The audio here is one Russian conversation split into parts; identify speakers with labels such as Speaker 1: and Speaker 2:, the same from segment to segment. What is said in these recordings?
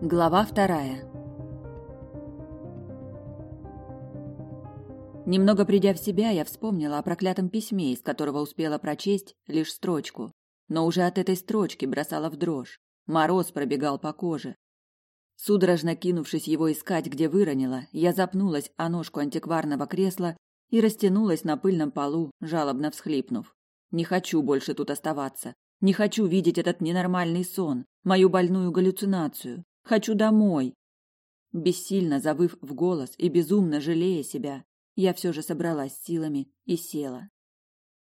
Speaker 1: Глава вторая. Немного придя в себя, я вспомнила о проклятом письме, из которого успела прочесть лишь строчку. Но уже от этой строчки бросала в дрожь. Мороз пробегал по коже. Судорожно кинувшись его искать, где выронила, я запнулась о ножку антикварного кресла и растянулась на пыльном полу, жалобно всхлипнув. Не хочу больше тут оставаться. Не хочу видеть этот ненормальный сон, мою больную галлюцинацию. Хочу домой. Бессильно завыв в голос и безумно жалея себя, я все же собралась силами и села.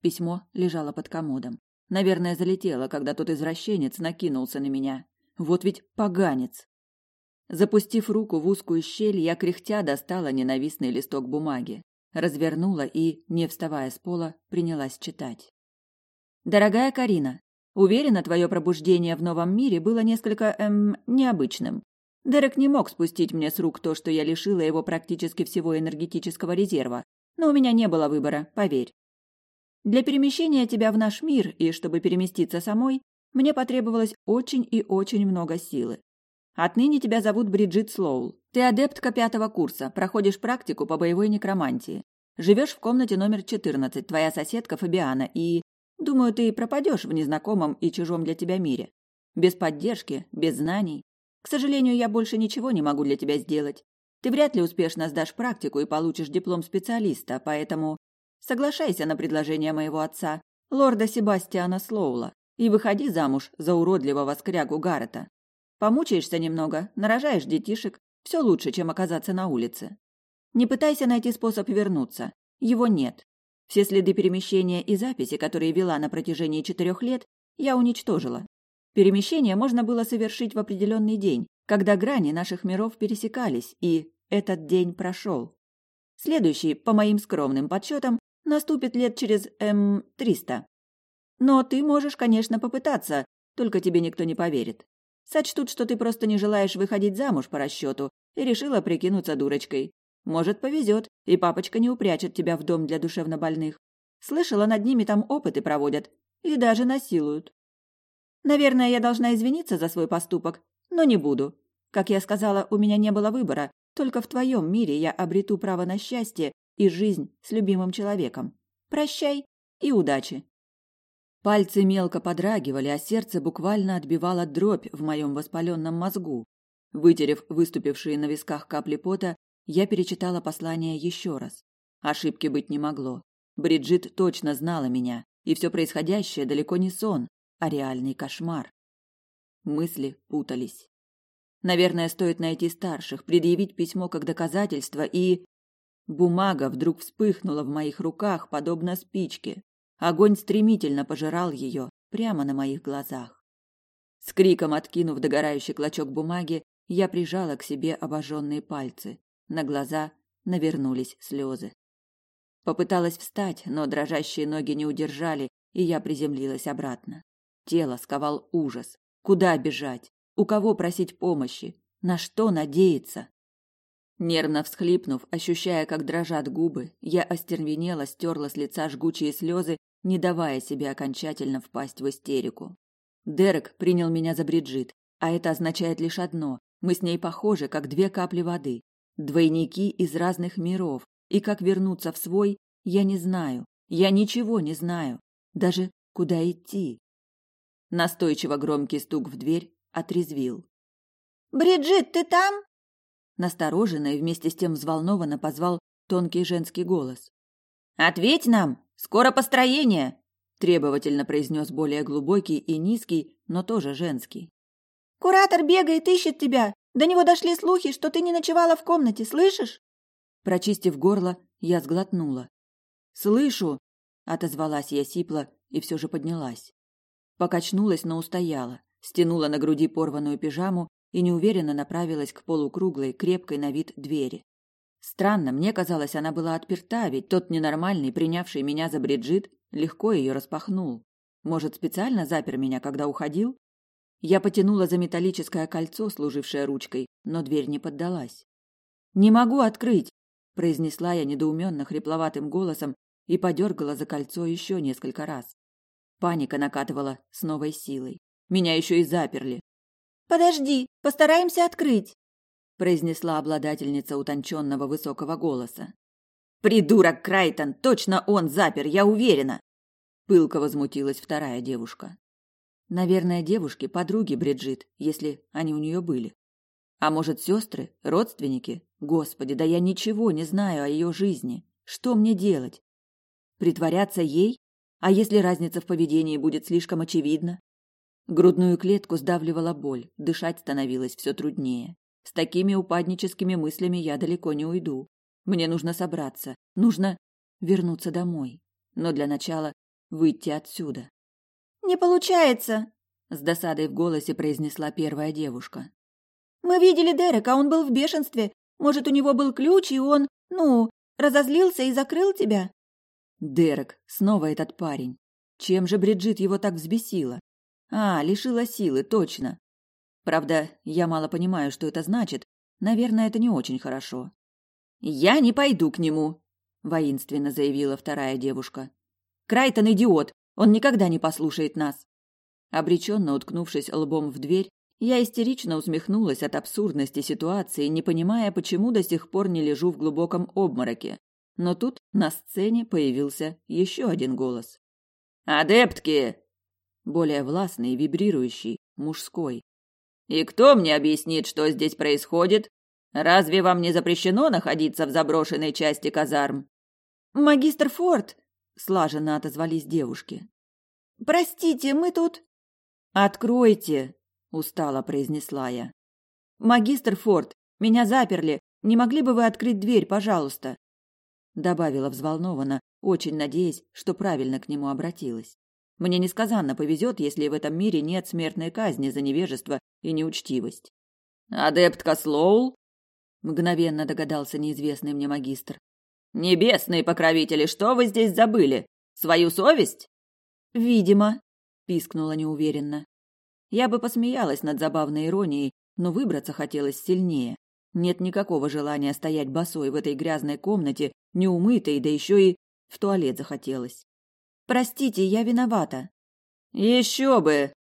Speaker 1: Письмо лежало под комодом. Наверное, залетело, когда тот извращенец накинулся на меня. Вот ведь поганец. Запустив руку в узкую щель, я кряхтя достала ненавистный листок бумаги, развернула и, не вставая с пола, принялась читать. Дорогая Карина, Уверена, твое пробуждение в новом мире было несколько, эм, необычным. Дерек не мог спустить мне с рук то, что я лишила его практически всего энергетического резерва, но у меня не было выбора, поверь. Для перемещения тебя в наш мир и чтобы переместиться самой, мне потребовалось очень и очень много силы. Отныне тебя зовут Бриджит Слоул. Ты адептка пятого курса, проходишь практику по боевой некромантии. Живешь в комнате номер 14, твоя соседка Фабиана, и Думаю, ты пропадешь в незнакомом и чужом для тебя мире. Без поддержки, без знаний. К сожалению, я больше ничего не могу для тебя сделать. Ты вряд ли успешно сдашь практику и получишь диплом специалиста, поэтому соглашайся на предложение моего отца, лорда Себастьяна Слоула, и выходи замуж за уродливого скрягу Гаррета. Помучаешься немного, нарожаешь детишек, все лучше, чем оказаться на улице. Не пытайся найти способ вернуться. Его нет. Все следы перемещения и записи, которые вела на протяжении четырех лет, я уничтожила. Перемещение можно было совершить в определенный день, когда грани наших миров пересекались, и этот день прошел. Следующий, по моим скромным подсчетам, наступит лет через, эм, триста. Но ты можешь, конечно, попытаться, только тебе никто не поверит. Сочтут, что ты просто не желаешь выходить замуж по расчету и решила прикинуться дурочкой. Может, повезет, и папочка не упрячет тебя в дом для душевнобольных. Слышала, над ними там опыты проводят и даже насилуют. Наверное, я должна извиниться за свой поступок, но не буду. Как я сказала, у меня не было выбора. Только в твоем мире я обрету право на счастье и жизнь с любимым человеком. Прощай и удачи. Пальцы мелко подрагивали, а сердце буквально отбивало дробь в моем воспаленном мозгу. Вытерев выступившие на висках капли пота, я перечитала послание еще раз. Ошибки быть не могло. Бриджит точно знала меня, и все происходящее далеко не сон, а реальный кошмар. Мысли путались. Наверное, стоит найти старших, предъявить письмо как доказательство и... Бумага вдруг вспыхнула в моих руках, подобно спичке. Огонь стремительно пожирал ее прямо на моих глазах. С криком откинув догорающий клочок бумаги, я прижала к себе обожженные пальцы. На глаза навернулись слезы. Попыталась встать, но дрожащие ноги не удержали, и я приземлилась обратно. Тело сковал ужас. Куда бежать? У кого просить помощи? На что надеяться? Нервно всхлипнув, ощущая, как дрожат губы, я остервенела, стерла с лица жгучие слезы, не давая себе окончательно впасть в истерику. Дерек принял меня за Бриджит, а это означает лишь одно: мы с ней похожи, как две капли воды. Двойники из разных миров, и как вернуться в свой, я не знаю. Я ничего не знаю. Даже куда идти. Настойчиво громкий стук в дверь отрезвил.
Speaker 2: «Бриджит, ты там?»
Speaker 1: Настороженно и вместе с тем взволнованно позвал тонкий женский голос.
Speaker 2: «Ответь нам! Скоро построение!»
Speaker 1: требовательно произнес более глубокий и низкий, но тоже женский.
Speaker 2: «Куратор бегает, ищет тебя! До него дошли слухи, что ты не ночевала в комнате, слышишь?
Speaker 1: Прочистив горло, я сглотнула. Слышу, отозвалась я сипло и все же поднялась. Покачнулась, но устояла, стянула на груди порванную пижаму и неуверенно направилась к полукруглой, крепкой на вид двери. Странно, мне казалось, она была отперта, ведь тот ненормальный, принявший меня за Бриджит, легко ее распахнул. Может, специально запер меня, когда уходил? Я потянула за металлическое кольцо, служившее ручкой, но дверь не поддалась. «Не могу открыть!» – произнесла я недоуменно хрипловатым голосом и подергала за кольцо еще несколько раз. Паника накатывала с новой силой. Меня еще и заперли.
Speaker 2: Подожди, постараемся открыть,
Speaker 1: произнесла обладательница утонченного высокого голоса. Придурок Крайтон, точно он запер, я уверена. Пылко возмутилась вторая девушка. Наверное, девушки подруги Бриджит, если они у нее были. А может, сестры, родственники? Господи, да я ничего не знаю о ее жизни. Что мне делать? Притворяться ей? А если разница в поведении будет слишком очевидна? Грудную клетку сдавливала боль, дышать становилось все труднее. С такими упадническими мыслями я далеко не уйду. Мне нужно собраться, нужно вернуться домой. Но для начала выйти отсюда.
Speaker 2: «Не получается!» – с досадой в голосе произнесла первая девушка. «Мы видели Дерека, он был в бешенстве. Может, у него был ключ, и он, ну, разозлился и закрыл тебя?»
Speaker 1: Дерек, снова этот парень. Чем же Бриджит его так взбесила? А, лишила силы, точно. Правда, я мало понимаю, что это значит. Наверное, это не очень хорошо. «Я не пойду к нему», — воинственно заявила вторая девушка. «Крайтон идиот, он никогда не послушает нас». Обреченно уткнувшись лбом в дверь, я истерично усмехнулась от абсурдности ситуации, не понимая, почему до сих пор не лежу в глубоком обмороке. Но тут на сцене появился еще один голос. «Адептки!» Более властный, вибрирующий, мужской. «И кто мне объяснит, что здесь происходит? Разве вам не запрещено находиться в заброшенной части казарм?»
Speaker 2: «Магистр Форд!»
Speaker 1: – слаженно отозвались девушки.
Speaker 2: «Простите, мы тут...»
Speaker 1: «Откройте!» – устало произнесла я. «Магистр Форд, меня заперли. Не могли бы вы открыть дверь, пожалуйста?» Добавила взволнованно, очень надеясь, что правильно к нему обратилась. Мне несказанно повезет, если в этом мире нет смертной казни за невежество и неучтивость. «Адептка Слоул?» мгновенно догадался неизвестный мне магистр. Небесные покровители, что вы здесь забыли? Свою совесть? Видимо, пискнула неуверенно. Я бы посмеялась над забавной иронией, но выбраться хотелось сильнее. Нет никакого желания стоять босой в этой грязной комнате, неумытой, да еще и в туалет захотелось. Простите, я виновата. Еще бы.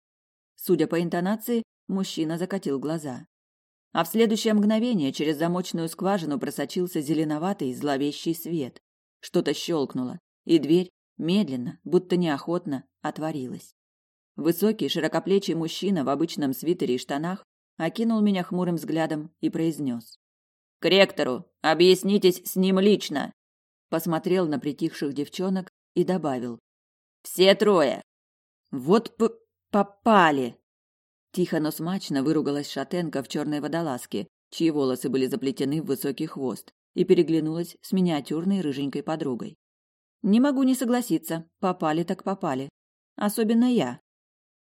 Speaker 1: Судя по интонации, мужчина закатил глаза а в следующее мгновение через замочную скважину просочился зеленоватый зловещий свет. Что-то щелкнуло, и дверь медленно, будто неохотно, отворилась. Высокий, широкоплечий мужчина в обычном свитере и штанах окинул меня хмурым взглядом и произнес. «К ректору! Объяснитесь с ним лично!» Посмотрел на притихших девчонок и добавил. «Все трое!» «Вот п попали!» Тихо, но смачно выругалась шатенка в черной водолазке, чьи волосы были заплетены в высокий хвост, и переглянулась с миниатюрной рыженькой подругой. Не могу не согласиться, попали так попали. Особенно я,